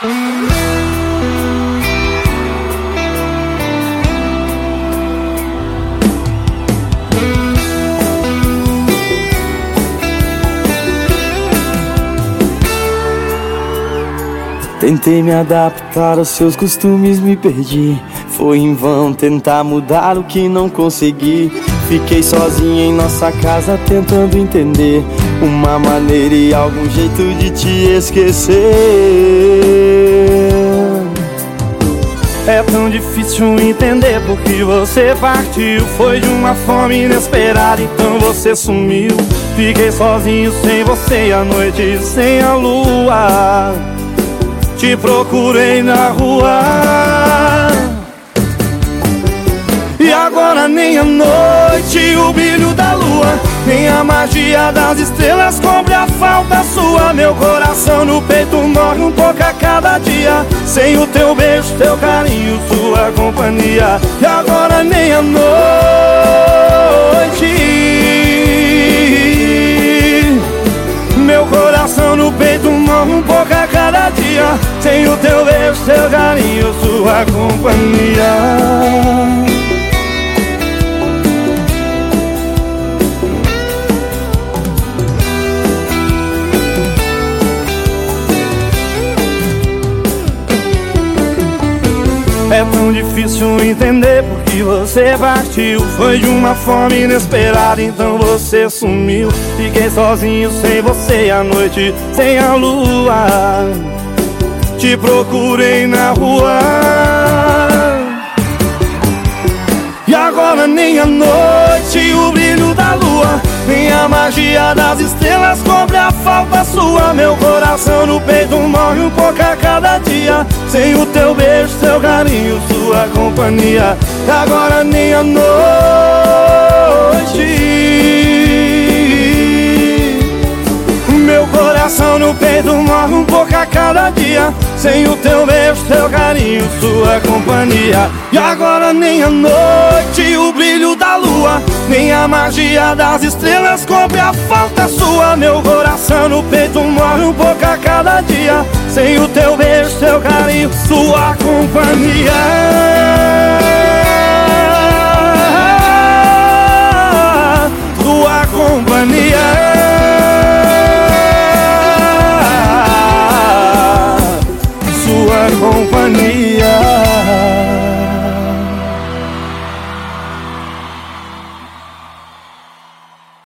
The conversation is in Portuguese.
Tentei me adaptar aos seus costumes, me perdi. Foi em vão tentar mudar o que não consegui. Fiquei sozinho em nossa casa tentando entender uma maneira e algum jeito de te esquecer. É tão difícil entender porque você partiu. Foi de uma fome inesperada, então você sumiu. Fiquei sozinho sem você à noite, sem a lua. Te procurei na rua E agora nem a noite O brilho da lua. Nem a magia das estrelas Cobre a falta sua. Meu coração no peito morre um pouco a cada dia. Sem o teu beijo, teu carinho, sua companhia. E agora nem a noite. Meu coração no peito morre um pouco a cada dia. Sem o teu beijo, teu carinho, sua companhia É tão difícil entender porque você partiu. Foi de uma fome inesperada, então você sumiu. Fiquei sozinho sem você à noite, sem a lua. Te procurei na rua. E agora nem a noite, Nem a magia das estrelas cobre a falta sua. Meu coração no peito morre um pouco a cada dia. Sem o teu beijo, seu carinho, sua companhia. Agora nem a noite. Meu coração no peito morre um pouco a cada dia. Sem o teu beijo, teu carinho, sua companhia. E agora nem a noite, o brilho da lua Nem a magia das estrelas cobre a falta sua Meu coração no peito morre um pouco a cada dia. Sem o teu beijo, teu carinho, sua companhia Sua companhia